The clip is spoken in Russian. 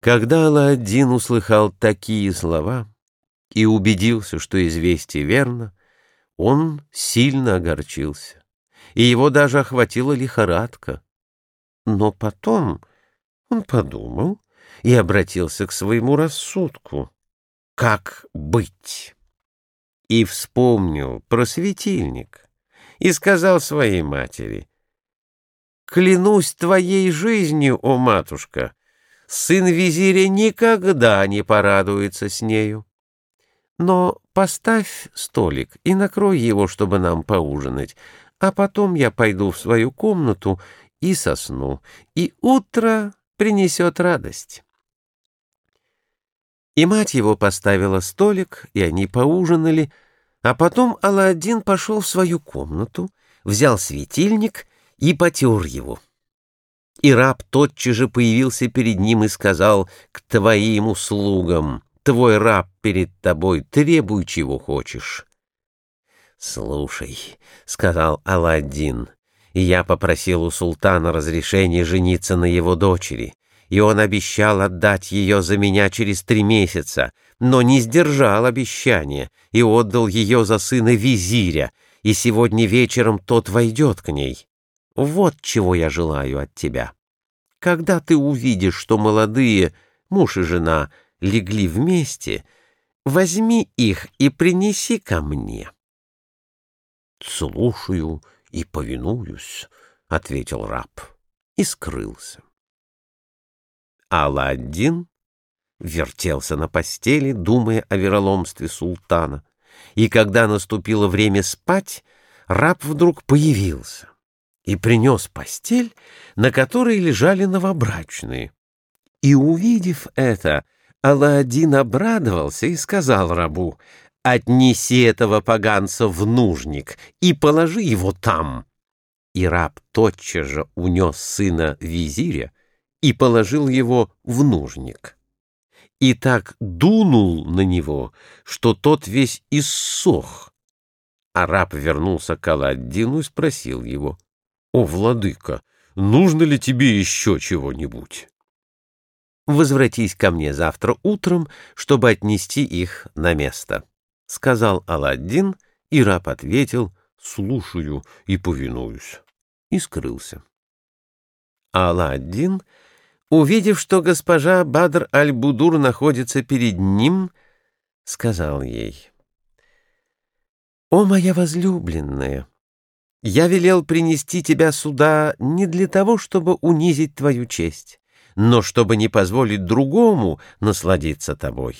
Когда Аладдин услыхал такие слова и убедился, что известие верно, он сильно огорчился, и его даже охватила лихорадка. Но потом он подумал и обратился к своему рассудку. Как быть? И вспомнил про светильник и сказал своей матери, «Клянусь твоей жизнью, о матушка!» Сын визиря никогда не порадуется с нею. Но поставь столик и накрой его, чтобы нам поужинать, а потом я пойду в свою комнату и сосну, и утро принесет радость. И мать его поставила столик, и они поужинали, а потом Аладдин пошел в свою комнату, взял светильник и потер его. И раб тотчас же появился перед ним и сказал «К твоим услугам, твой раб перед тобой, требуй, чего хочешь». «Слушай», — сказал Аладдин, — «я попросил у султана разрешения жениться на его дочери, и он обещал отдать ее за меня через три месяца, но не сдержал обещания и отдал ее за сына визиря, и сегодня вечером тот войдет к ней». Вот чего я желаю от тебя. Когда ты увидишь, что молодые, муж и жена, легли вместе, возьми их и принеси ко мне. — Слушаю и повинуюсь, — ответил раб и скрылся. Аладдин вертелся на постели, думая о вероломстве султана, и когда наступило время спать, раб вдруг появился и принес постель, на которой лежали новобрачные. И, увидев это, Алладин обрадовался и сказал рабу, «Отнеси этого поганца в нужник и положи его там». И раб тотчас же унес сына визиря и положил его в нужник. И так дунул на него, что тот весь иссох. А раб вернулся к Аладдину и спросил его — «О, владыка, нужно ли тебе еще чего-нибудь?» «Возвратись ко мне завтра утром, чтобы отнести их на место», — сказал Аладдин, и раб ответил «слушаю и повинуюсь» и скрылся. Аладдин, увидев, что госпожа Бадр аль-Будур находится перед ним, сказал ей «О, моя возлюбленная!» Я велел принести тебя сюда не для того, чтобы унизить твою честь, но чтобы не позволить другому насладиться тобой.